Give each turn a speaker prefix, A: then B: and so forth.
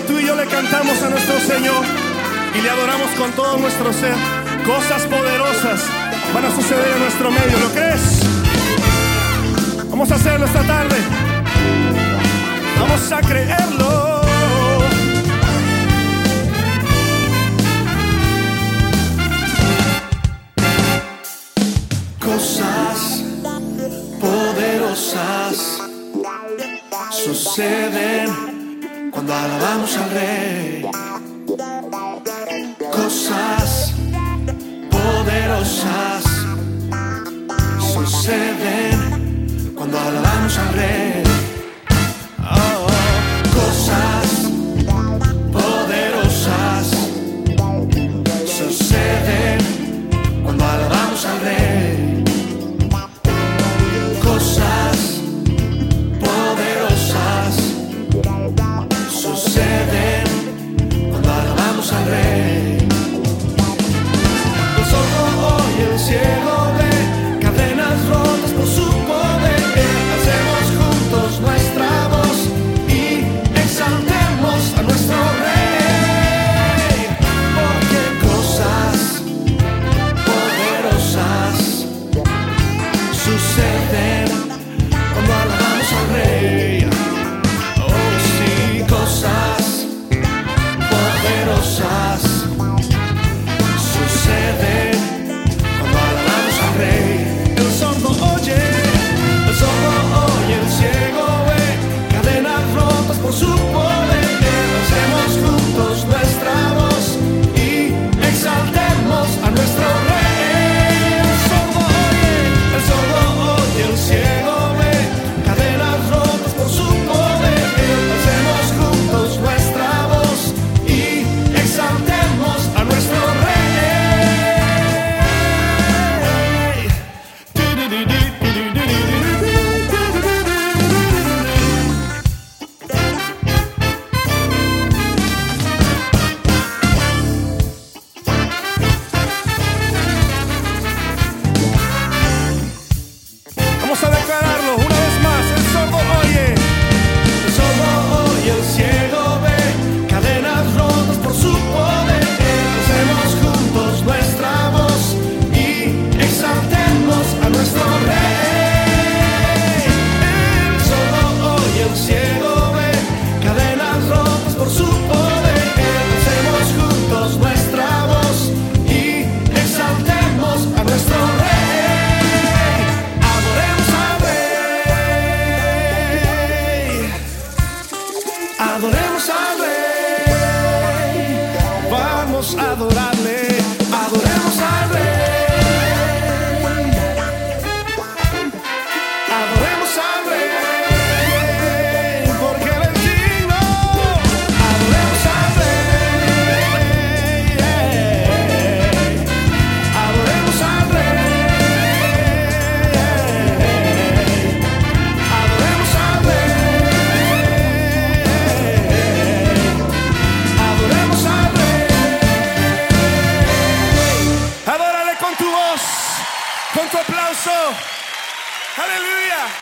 A: tú y yo le cantamos a nuestro Señor y le adoramos con todo nuestro ser, cosas poderosas van a suceder en nuestro medio. ¿Lo crees? Vamos a hacerlo esta tarde. Vamos a creerlo.
B: Cosas poderosas suceden cuando alabamos al rey. Cosas poderosas suceden cuando alabamos al rey. vamos a declarar. Adoremos al Rey,
A: vamos a
B: adorarle. Con
A: tu aplauso. Aleluya.